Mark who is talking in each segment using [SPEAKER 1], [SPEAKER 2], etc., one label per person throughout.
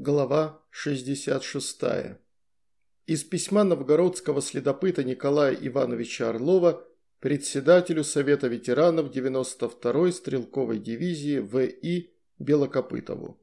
[SPEAKER 1] Глава 66. Из письма новгородского следопыта Николая Ивановича Орлова председателю Совета ветеранов 92-й стрелковой дивизии В.И. Белокопытову.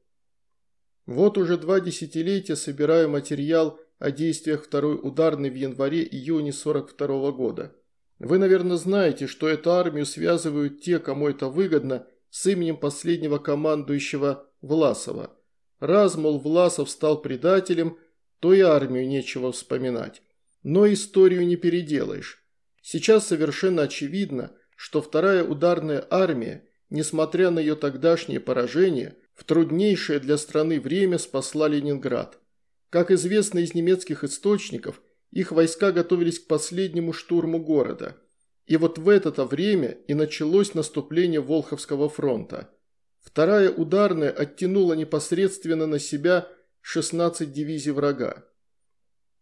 [SPEAKER 1] Вот уже два десятилетия собираю материал о действиях второй ударной в январе-июне 42 -го года. Вы, наверное, знаете, что эту армию связывают те, кому это выгодно, с именем последнего командующего Власова – Раз, мол, Власов стал предателем, то и армию нечего вспоминать. Но историю не переделаешь. Сейчас совершенно очевидно, что вторая ударная армия, несмотря на ее тогдашнее поражение, в труднейшее для страны время спасла Ленинград. Как известно из немецких источников, их войска готовились к последнему штурму города. И вот в это время и началось наступление Волховского фронта – Вторая ударная оттянула непосредственно на себя 16 дивизий врага.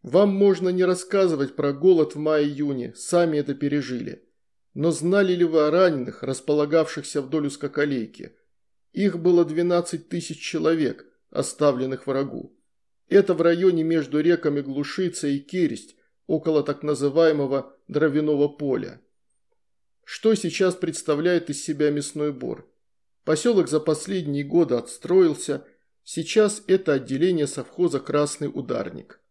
[SPEAKER 1] Вам можно не рассказывать про голод в мае-июне, сами это пережили. Но знали ли вы о раненых, располагавшихся вдоль узкоколейки? Их было 12 тысяч человек, оставленных врагу. Это в районе между реками Глушица и Кересть, около так называемого дровяного поля. Что сейчас представляет из себя мясной бор? Поселок за последние годы отстроился, сейчас это отделение совхоза «Красный ударник».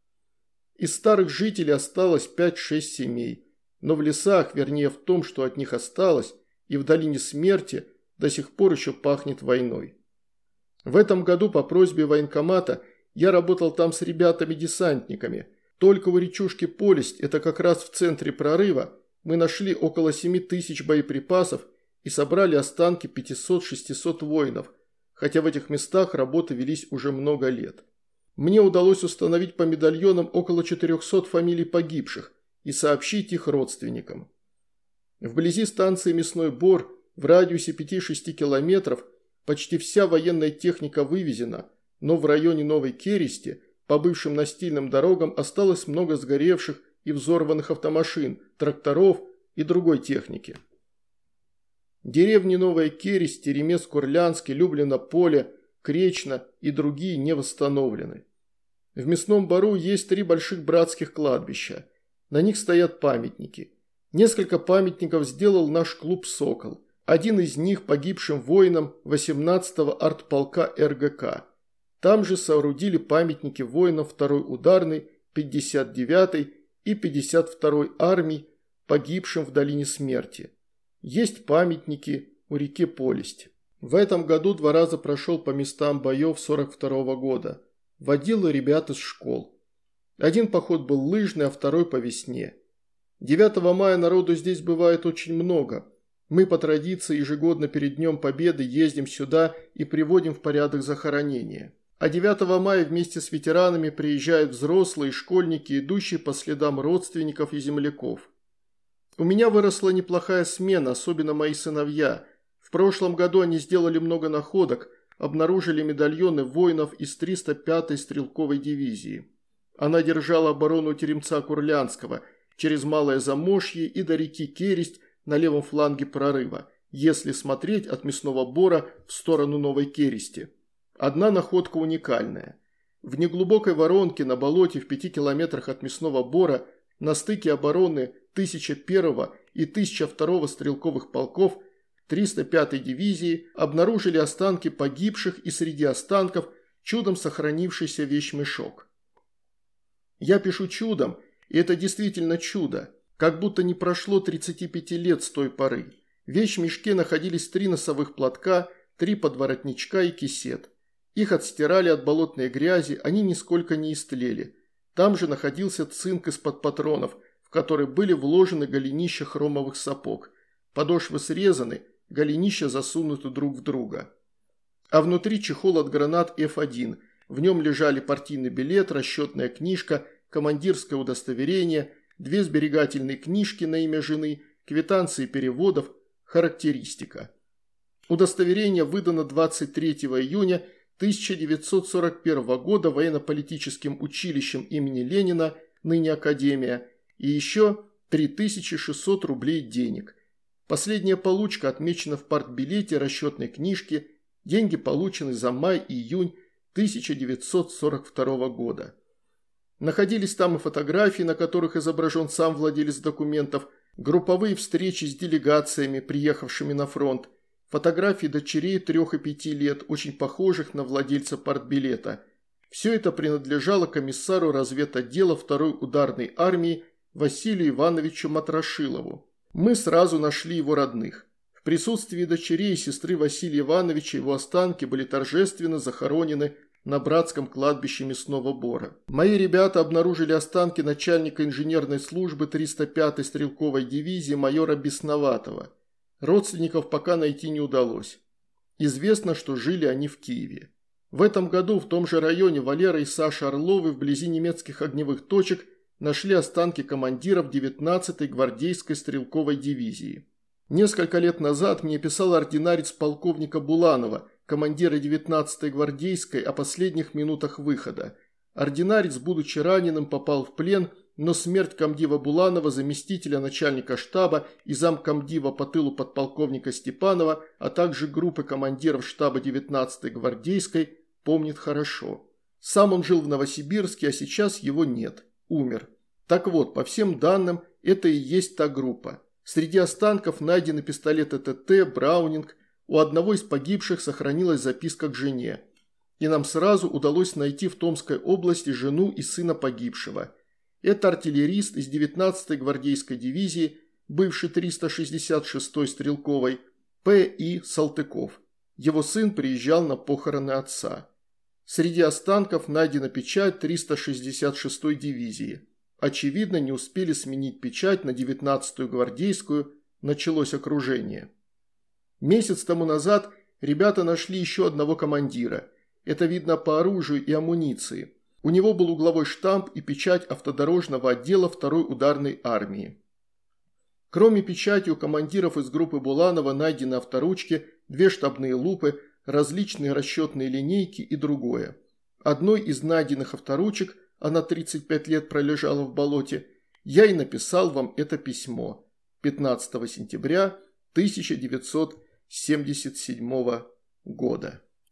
[SPEAKER 1] Из старых жителей осталось 5-6 семей, но в лесах, вернее в том, что от них осталось, и в долине смерти до сих пор еще пахнет войной. В этом году по просьбе военкомата я работал там с ребятами-десантниками. Только у речушки Полесть, это как раз в центре прорыва, мы нашли около 7 тысяч боеприпасов и собрали останки 500-600 воинов, хотя в этих местах работы велись уже много лет. Мне удалось установить по медальонам около 400 фамилий погибших и сообщить их родственникам. Вблизи станции Мясной Бор, в радиусе 5-6 километров, почти вся военная техника вывезена, но в районе Новой Керести по бывшим настильным дорогам осталось много сгоревших и взорванных автомашин, тракторов и другой техники. Деревни Новая Кересть, Теремец-Курлянский, Люблино-Поле, Кречно и другие не восстановлены. В Мясном Бару есть три больших братских кладбища. На них стоят памятники. Несколько памятников сделал наш клуб «Сокол». Один из них погибшим воинам 18-го артполка РГК. Там же соорудили памятники воинам 2-й ударной, 59-й и 52-й армий, погибшим в Долине Смерти. Есть памятники у реки Полесть. В этом году два раза прошел по местам боев 42 -го года. Водил ребят из школ. Один поход был лыжный, а второй по весне. 9 мая народу здесь бывает очень много. Мы по традиции ежегодно перед Днем Победы ездим сюда и приводим в порядок захоронения. А 9 мая вместе с ветеранами приезжают взрослые школьники, идущие по следам родственников и земляков. У меня выросла неплохая смена, особенно мои сыновья. В прошлом году они сделали много находок, обнаружили медальоны воинов из 305-й стрелковой дивизии. Она держала оборону Теремца Курлянского через Малое Замошье и до реки Кересть на левом фланге прорыва, если смотреть от Мясного Бора в сторону Новой Керести. Одна находка уникальная. В неглубокой воронке на болоте в пяти километрах от Мясного Бора на стыке обороны 1001 и 1002 стрелковых полков 305-й дивизии обнаружили останки погибших и среди останков чудом сохранившийся вещмешок. Я пишу чудом, и это действительно чудо, как будто не прошло 35 лет с той поры. В вещмешке находились три носовых платка, три подворотничка и кисет. Их отстирали от болотной грязи, они нисколько не истлели. Там же находился цинк из-под патронов – который были вложены голенища хромовых сапог. Подошвы срезаны, голенища засунуты друг в друга. А внутри чехол от гранат F1. В нем лежали партийный билет, расчетная книжка, командирское удостоверение, две сберегательные книжки на имя жены, квитанции переводов, характеристика. Удостоверение выдано 23 июня 1941 года военно-политическим училищем имени Ленина, ныне Академия, и еще 3600 рублей денег. Последняя получка отмечена в партбилете расчетной книжки, деньги получены за май и июнь 1942 года. Находились там и фотографии, на которых изображен сам владелец документов, групповые встречи с делегациями, приехавшими на фронт, фотографии дочерей трех и пяти лет, очень похожих на владельца партбилета. Все это принадлежало комиссару разведотдела второй ударной армии Василию Ивановичу Матрошилову. Мы сразу нашли его родных. В присутствии дочерей и сестры Василия Ивановича его останки были торжественно захоронены на братском кладбище Мясного Бора. Мои ребята обнаружили останки начальника инженерной службы 305-й стрелковой дивизии майора Бесноватого. Родственников пока найти не удалось. Известно, что жили они в Киеве. В этом году в том же районе Валера и Саша Орловы вблизи немецких огневых точек нашли останки командиров 19-й гвардейской стрелковой дивизии. Несколько лет назад мне писал ординарец полковника Буланова, командира 19-й гвардейской, о последних минутах выхода. Ординарец, будучи раненым, попал в плен, но смерть комдива Буланова, заместителя начальника штаба и замкомдива по тылу подполковника Степанова, а также группы командиров штаба 19-й гвардейской, помнит хорошо. Сам он жил в Новосибирске, а сейчас его нет. Умер. Так вот, по всем данным, это и есть та группа. Среди останков найдены пистолеты ТТ, Браунинг. У одного из погибших сохранилась записка к жене. И нам сразу удалось найти в Томской области жену и сына погибшего. Это артиллерист из 19-й гвардейской дивизии, бывший 366-й стрелковой, П.И. Салтыков. Его сын приезжал на похороны отца. Среди останков найдена печать 366-й дивизии. Очевидно, не успели сменить печать на 19-ю гвардейскую, началось окружение. Месяц тому назад ребята нашли еще одного командира. Это видно по оружию и амуниции. У него был угловой штамп и печать автодорожного отдела второй ударной армии. Кроме печати у командиров из группы Буланова найдены авторучки, две штабные лупы, различные расчетные линейки и другое. Одной из найденных авторучек она 35 лет пролежала в болоте, я и написал вам это письмо 15 сентября 1977 года.